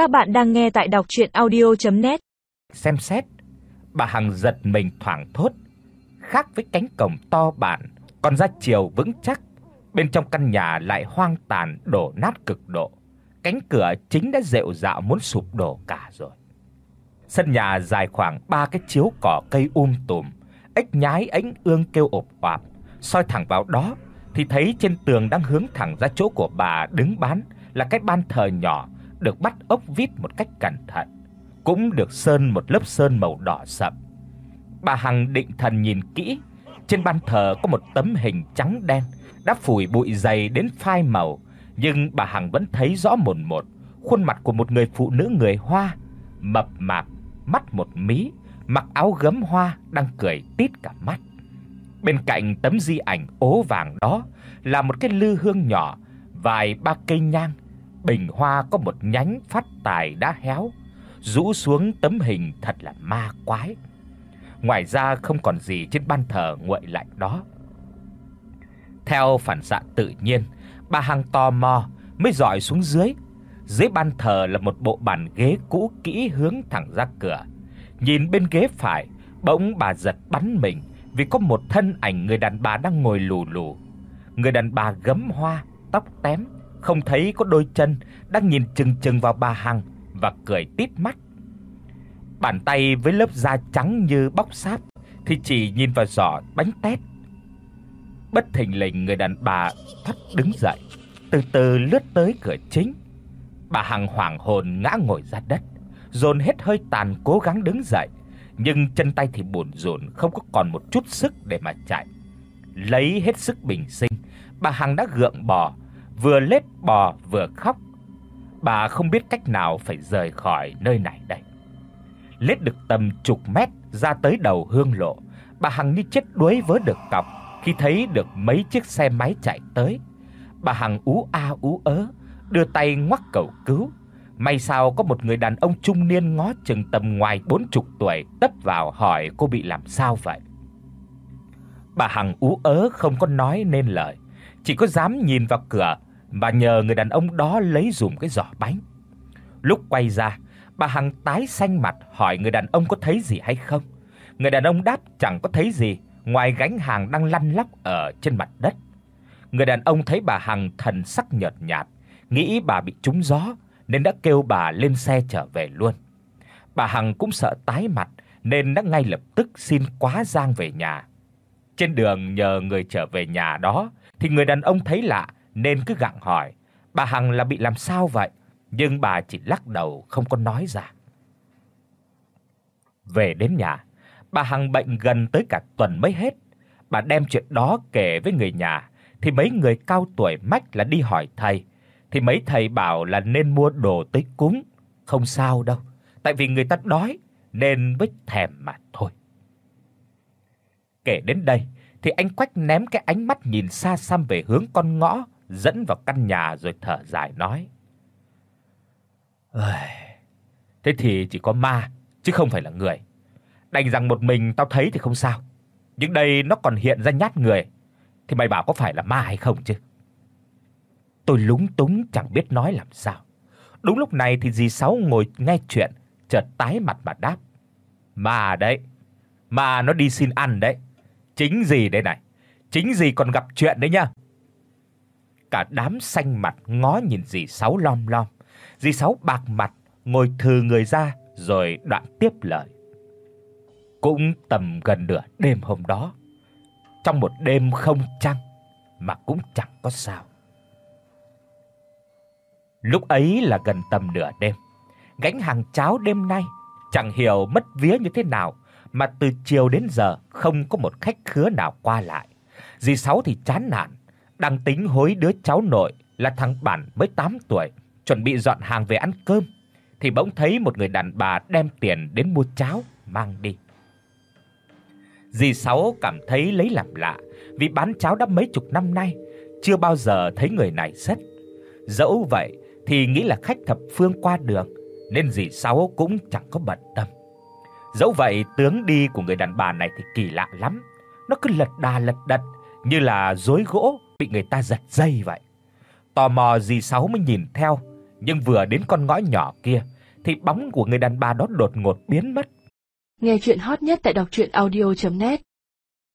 Các bạn đang nghe tại đọc audio net Xem xét, bà Hằng giật mình thoảng thốt, khác với cánh cổng to bản, còn ra chiều vững chắc, bên trong căn nhà lại hoang tàn đổ nát cực độ. Cánh cửa chính đã rệu rạo muốn sụp đổ cả rồi. Sân nhà dài khoảng 3 cái chiếu cỏ cây um tùm, ếch nhái ánh ương kêu ộp oạp, soi thẳng vào đó thì thấy trên tường đang hướng thẳng ra chỗ của bà đứng bán là cái ban thờ nhỏ được bắt ốc vít một cách cẩn thận, cũng được sơn một lớp sơn màu đỏ sậm. Bà Hằng định thần nhìn kỹ, trên ban thờ có một tấm hình trắng đen đã phủi bụi dày đến phai màu, nhưng bà Hằng vẫn thấy rõ mồn một khuôn mặt của một người phụ nữ người Hoa, mập mạp, mắt một mí, mặc áo gấm hoa đang cười tít cả mắt. Bên cạnh tấm di ảnh ố vàng đó là một cái lư hương nhỏ, vài ba cây nhang, bình hoa có một nhánh phát tài đã héo, rũ xuống tấm hình thật là ma quái. Ngoài ra không còn gì trên ban thờ nguội lạnh đó. Theo phản xạ tự nhiên, bà Hằng tò mò mới dọi xuống dưới. Dưới ban thờ là một bộ bàn ghế cũ kỹ hướng thẳng ra cửa. Nhìn bên ghế phải, bỗng bà giật bắn mình vì có một thân ảnh người đàn bà đang ngồi lù lù. Người đàn bà gấm hoa, tóc tém, không thấy có đôi chân, đang nhìn chừng chừng vào bà Hằng và cười tít mắt. Bàn tay với lớp da trắng như bóc sáp thì chỉ nhìn vào giỏ bánh tét. Bất thình lình người đàn bà thoát đứng dậy, từ từ lướt tới cửa chính. Bà Hằng hoảng hồn ngã ngồi ra đất, dồn hết hơi tàn cố gắng đứng dậy, nhưng chân tay thì bủn rủn không có còn một chút sức để mà chạy. Lấy hết sức bình sinh, bà Hằng đã gượng bò, vừa lết bò vừa khóc. Bà không biết cách nào phải rời khỏi nơi này đây. Lết được tầm chục mét ra tới đầu hương lộ, bà Hằng như chết đuối vớ được cọc khi thấy được mấy chiếc xe máy chạy tới. Bà Hằng ú a ú ớ, đưa tay ngoắc cầu cứu. May sao có một người đàn ông trung niên ngó chừng tầm ngoài 40 tuổi tấp vào hỏi cô bị làm sao vậy. Bà Hằng ú ớ không có nói nên lời, chỉ có dám nhìn vào cửa và nhờ người đàn ông đó lấy dùm cái giỏ bánh. Lúc quay ra, bà Hằng tái xanh mặt hỏi người đàn ông có thấy gì hay không. Người đàn ông đáp chẳng có thấy gì, ngoài gánh hàng đang lăn lóc ở trên mặt đất. Người đàn ông thấy bà Hằng thần sắc nhợt nhạt, nghĩ bà bị trúng gió nên đã kêu bà lên xe trở về luôn. Bà Hằng cũng sợ tái mặt nên đã ngay lập tức xin quá giang về nhà. Trên đường nhờ người trở về nhà đó thì người đàn ông thấy lạ nên cứ gặng hỏi, bà Hằng là bị làm sao vậy? Nhưng bà chỉ lắc đầu không có nói ra. Về đến nhà, bà Hằng bệnh gần tới cả tuần mới hết. Bà đem chuyện đó kể với người nhà thì mấy người cao tuổi mách là đi hỏi thầy, thì mấy thầy bảo là nên mua đồ tới cúng, không sao đâu, tại vì người ta đói nên mới thèm mà thôi. Kể đến đây thì anh Quách ném cái ánh mắt nhìn xa xăm về hướng con ngõ dẫn vào căn nhà rồi thở dài nói: thế thì chỉ có ma chứ không phải là người. Đành rằng một mình tao thấy thì không sao, nhưng đây nó còn hiện ra nhát người thì mày bảo có phải là ma hay không chứ?" Tôi lúng túng chẳng biết nói làm sao. Đúng lúc này thì dì Sáu ngồi nghe chuyện, chợt tái mặt mà đáp: "Ma đấy, ma nó đi xin ăn đấy. Chính gì đây này? Chính gì còn gặp chuyện đấy nhá." Cả đám xanh mặt ngó nhìn dì Sáu lom lom. Dì Sáu bạc mặt, ngồi thừ người ra rồi đoạn tiếp lời. Cũng tầm gần nửa đêm hôm đó, trong một đêm không trăng mà cũng chẳng có sao. Lúc ấy là gần tầm nửa đêm. Gánh hàng cháo đêm nay chẳng hiểu mất vía như thế nào mà từ chiều đến giờ không có một khách khứa nào qua lại. Dì Sáu thì chán nản, đang tính hối đứa cháu nội là thằng Bản mới 8 tuổi, chuẩn bị dọn hàng về ăn cơm thì bỗng thấy một người đàn bà đem tiền đến mua cháo mang đi. Dì Sáu cảm thấy lấy làm lạ, vì bán cháo đã mấy chục năm nay, chưa bao giờ thấy người này rất. Dẫu vậy thì nghĩ là khách thập phương qua đường, nên dì Sáu cũng chẳng có bận tâm. Dẫu vậy, tướng đi của người đàn bà này thì kỳ lạ lắm, nó cứ lật đà lật đật như là rối gỗ bị người ta giật dây vậy. Tò mò dì Sáu mới nhìn theo, nhưng vừa đến con ngõ nhỏ kia thì bóng của người đàn bà đó đột ngột biến mất. Nghe truyện hot nhất tại doctruyenaudio.net